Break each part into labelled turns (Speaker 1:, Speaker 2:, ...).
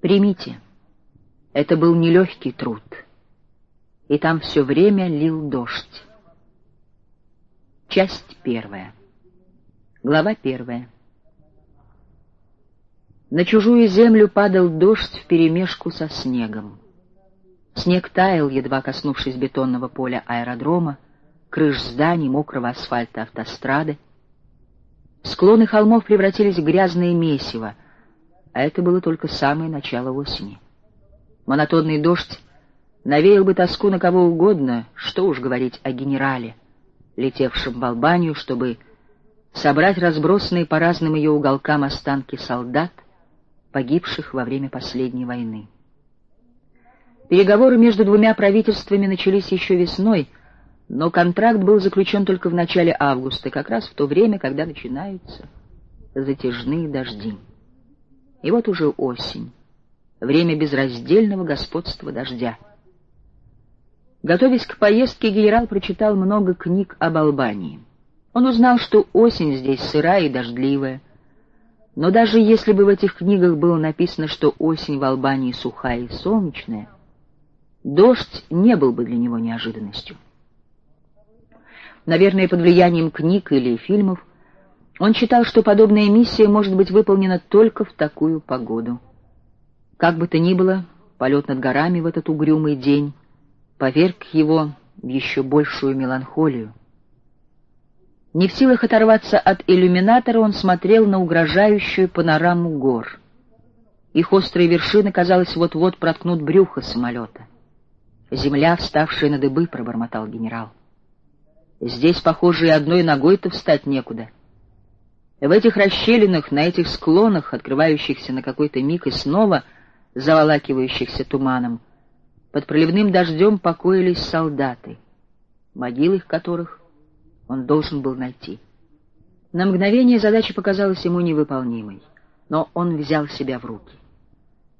Speaker 1: Примите, это был нелегкий труд, и там все время лил дождь. Часть первая. Глава первая. На чужую землю падал дождь вперемешку со снегом. Снег таял, едва коснувшись бетонного поля аэродрома, крыш зданий, мокрого асфальта автострады. Склоны холмов превратились в грязное месиво, а это было только самое начало осени. Монотонный дождь навеял бы тоску на кого угодно, что уж говорить о генерале, летевшем в Албанию, чтобы собрать разбросанные по разным ее уголкам останки солдат, погибших во время последней войны. Переговоры между двумя правительствами начались еще весной, но контракт был заключен только в начале августа, как раз в то время, когда начинаются затяжные дожди. И вот уже осень, время безраздельного господства дождя. Готовясь к поездке, генерал прочитал много книг об Албании. Он узнал, что осень здесь сырая и дождливая. Но даже если бы в этих книгах было написано, что осень в Албании сухая и солнечная, дождь не был бы для него неожиданностью. Наверное, под влиянием книг или фильмов он считал, что подобная миссия может быть выполнена только в такую погоду. Как бы то ни было, полет над горами в этот угрюмый день поверг его в еще большую меланхолию. Не в силах оторваться от иллюминатора, он смотрел на угрожающую панораму гор. Их острые вершины, казалось, вот-вот проткнут брюхо самолета. «Земля, вставшая на дыбы», — пробормотал генерал. «Здесь, похоже, и одной ногой-то встать некуда». В этих расщелинах, на этих склонах, открывающихся на какой-то миг и снова заволакивающихся туманом, под проливным дождем покоились солдаты, могил их которых он должен был найти. На мгновение задача показалась ему невыполнимой, но он взял себя в руки.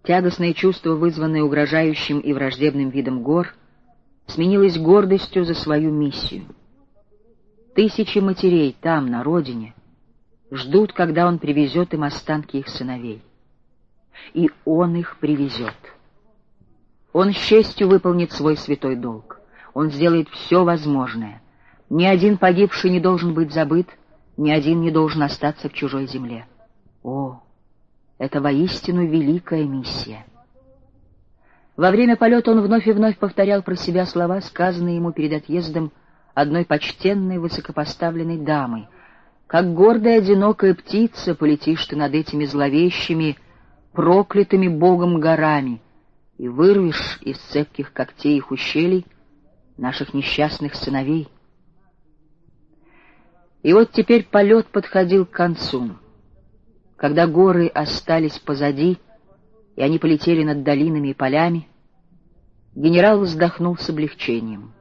Speaker 1: Тягостное чувство, вызванное угрожающим и враждебным видом гор, сменилось гордостью за свою миссию. Тысячи матерей там, на родине, ждут, когда он привезет им останки их сыновей. И он их привезет. Он с честью выполнит свой святой долг. Он сделает все возможное — ни один погибший не должен быть забыт, ни один не должен остаться в чужой земле. О, это воистину великая миссия. Во время полета он вновь и вновь повторял про себя слова, сказанные ему перед отъездом одной почтенной высокопоставленной дамой. «Как гордая одинокая птица полетишь ты над этими зловещими, проклятыми Богом горами и вырвешь из цепких когтей их ущелий наших несчастных сыновей». И вот теперь полет подходил к концу. Когда горы остались позади, и они полетели над долинами и полями, генерал вздохнул с облегчением.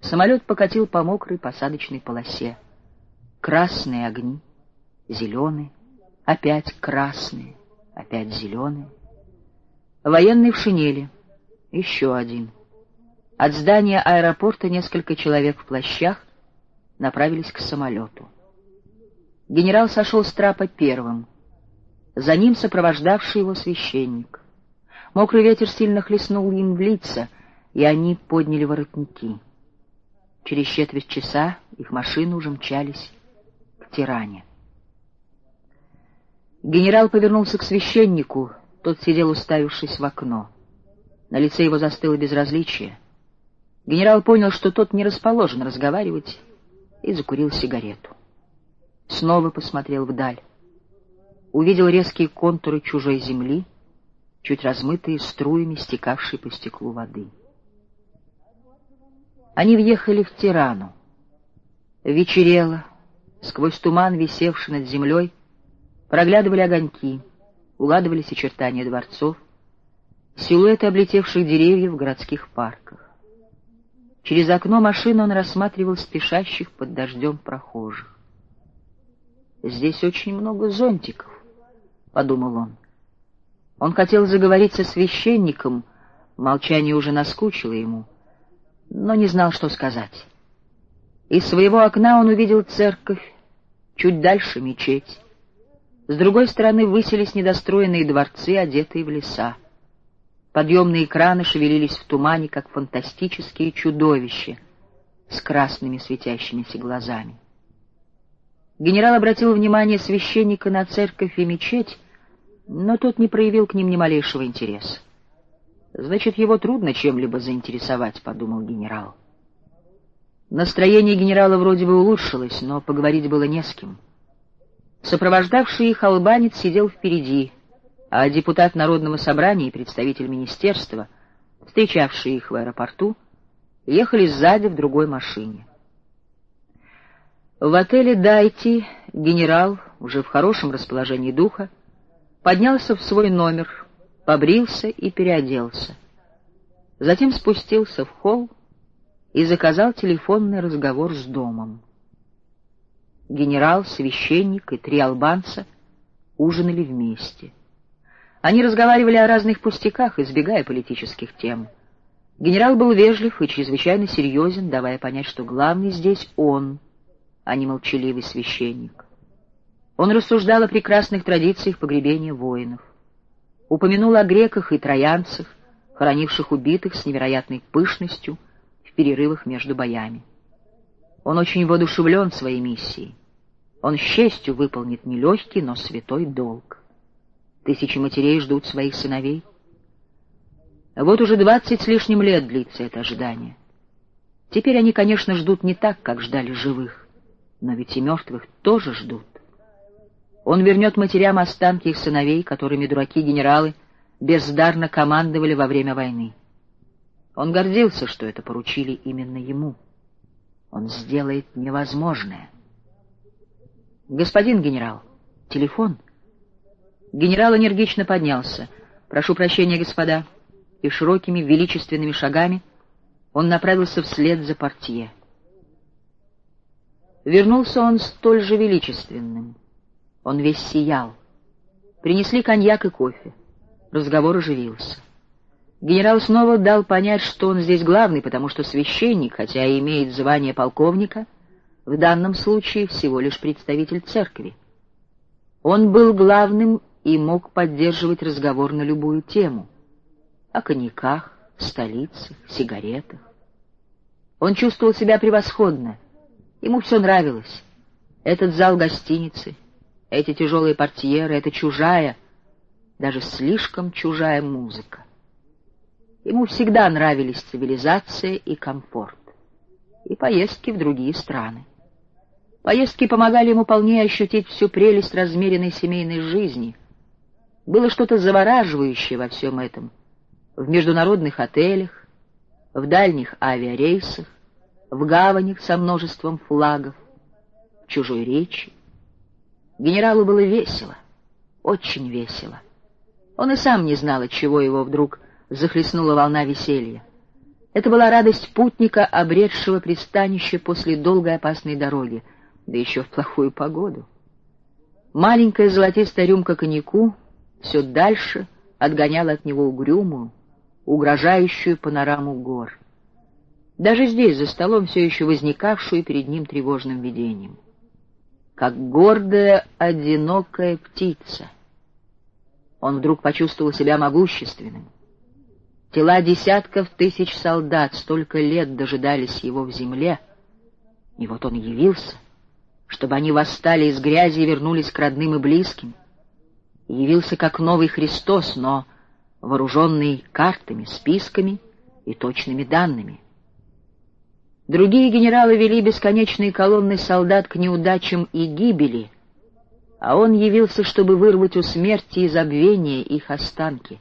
Speaker 1: Самолет покатил по мокрой посадочной полосе. Красные огни, зеленые, опять красные, опять зеленые. Военный в шинели, еще один. От здания аэропорта несколько человек в плащах, направились к самолету. Генерал сошел с трапа первым. За ним сопровождавший его священник. Мокрый ветер сильно хлестнул им в лица, и они подняли воротники. Через четверть часа их машины уже мчались тиране. Генерал повернулся к священнику, тот сидел уставившись в окно. На лице его застыло безразличие. Генерал понял, что тот не расположен разговаривать и закурил сигарету. Снова посмотрел вдаль. Увидел резкие контуры чужой земли, чуть размытые струями, стекавшей по стеклу воды. Они въехали в Тирану. Вечерело, сквозь туман, висевший над землей, проглядывали огоньки, уладывались очертания дворцов, силуэты облетевших деревьев в городских парках. Через окно машины он рассматривал спешащих под дождем прохожих. «Здесь очень много зонтиков», — подумал он. Он хотел заговорить со священником, молчание уже наскучило ему, но не знал, что сказать. Из своего окна он увидел церковь, чуть дальше мечеть. С другой стороны высились недостроенные дворцы, одетые в леса. Подъемные краны шевелились в тумане, как фантастические чудовища с красными светящимися глазами. Генерал обратил внимание священника на церковь и мечеть, но тот не проявил к ним ни малейшего интереса. «Значит, его трудно чем-либо заинтересовать», — подумал генерал. Настроение генерала вроде бы улучшилось, но поговорить было не с кем. Сопровождавший их албанец сидел впереди, а депутат Народного собрания и представитель министерства, встречавшие их в аэропорту, ехали сзади в другой машине. В отеле «Дайти» генерал, уже в хорошем расположении духа, поднялся в свой номер, побрился и переоделся. Затем спустился в холл и заказал телефонный разговор с домом. Генерал, священник и три албанца ужинали вместе. Они разговаривали о разных пустяках, избегая политических тем. Генерал был вежлив и чрезвычайно серьезен, давая понять, что главный здесь он — а не молчаливый священник. Он рассуждал о прекрасных традициях погребения воинов. Упомянул о греках и троянцах, хоронивших убитых с невероятной пышностью в перерывах между боями. Он очень воодушевлен своей миссией. Он с честью выполнит нелегкий, но святой долг. Тысячи матерей ждут своих сыновей. Вот уже двадцать с лишним лет длится это ожидание. Теперь они, конечно, ждут не так, как ждали живых. Но ведь и мертвых тоже ждут. Он вернет матерям останки их сыновей, которыми дураки-генералы бездарно командовали во время войны. Он гордился, что это поручили именно ему. Он сделает невозможное. «Господин генерал, телефон?» Генерал энергично поднялся. «Прошу прощения, господа». И широкими величественными шагами он направился вслед за портье. Вернулся он столь же величественным. Он весь сиял. Принесли коньяк и кофе. Разговор оживился. Генерал снова дал понять, что он здесь главный, потому что священник, хотя и имеет звание полковника, в данном случае всего лишь представитель церкви. Он был главным и мог поддерживать разговор на любую тему. О коньяках, столицах, сигаретах. Он чувствовал себя превосходно — Ему все нравилось. Этот зал гостиницы, эти тяжелые портьеры, эта чужая, даже слишком чужая музыка. Ему всегда нравились цивилизация и комфорт, и поездки в другие страны. Поездки помогали ему полнее ощутить всю прелесть размеренной семейной жизни. Было что-то завораживающее во всем этом. В международных отелях, в дальних авиарейсах, в гаванях со множеством флагов, в чужой речи. Генералу было весело, очень весело. Он и сам не знал, от чего его вдруг захлестнула волна веселья. Это была радость путника, обретшего пристанище после долгой опасной дороги, да еще в плохую погоду. Маленькая золотистая рюмка коньяку все дальше отгоняла от него угрюмую, угрожающую панораму гор даже здесь, за столом, все еще возникавшую перед ним тревожным видением. Как гордая, одинокая птица. Он вдруг почувствовал себя могущественным. Тела десятков тысяч солдат столько лет дожидались его в земле, и вот он явился, чтобы они восстали из грязи и вернулись к родным и близким. Явился как новый Христос, но вооруженный картами, списками и точными данными — Другие генералы вели бесконечные колонны солдат к неудачам и гибели, а он явился, чтобы вырвать у смерти и забвения их останки.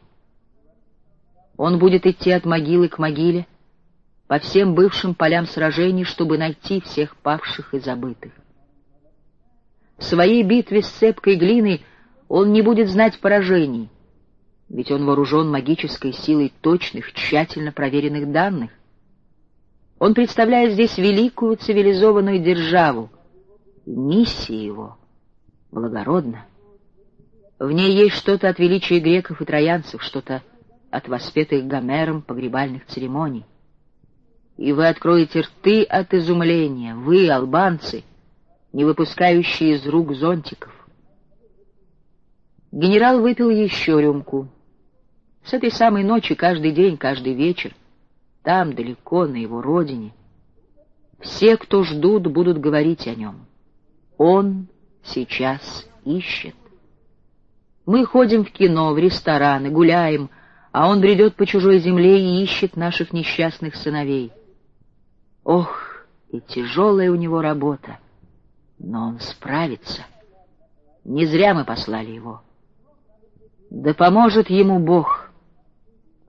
Speaker 1: Он будет идти от могилы к могиле, по всем бывшим полям сражений, чтобы найти всех павших и забытых. В своей битве с цепкой глиной он не будет знать поражений, ведь он вооружен магической силой точных, тщательно проверенных данных. Он представляет здесь великую цивилизованную державу. Миссия его благородна. В ней есть что-то от величия греков и троянцев, что-то от воспетых Гомером погребальных церемоний. И вы откроете рты от изумления, вы, албанцы, не выпускающие из рук зонтиков. Генерал выпил еще рюмку. С этой самой ночи каждый день, каждый вечер, там, далеко, на его родине, все, кто ждут, будут говорить о нем. Он сейчас ищет. Мы ходим в кино, в рестораны, гуляем, а он бредет по чужой земле и ищет наших несчастных сыновей. Ох, и тяжелая у него работа, но он справится. Не зря мы послали его. Да поможет ему Бог.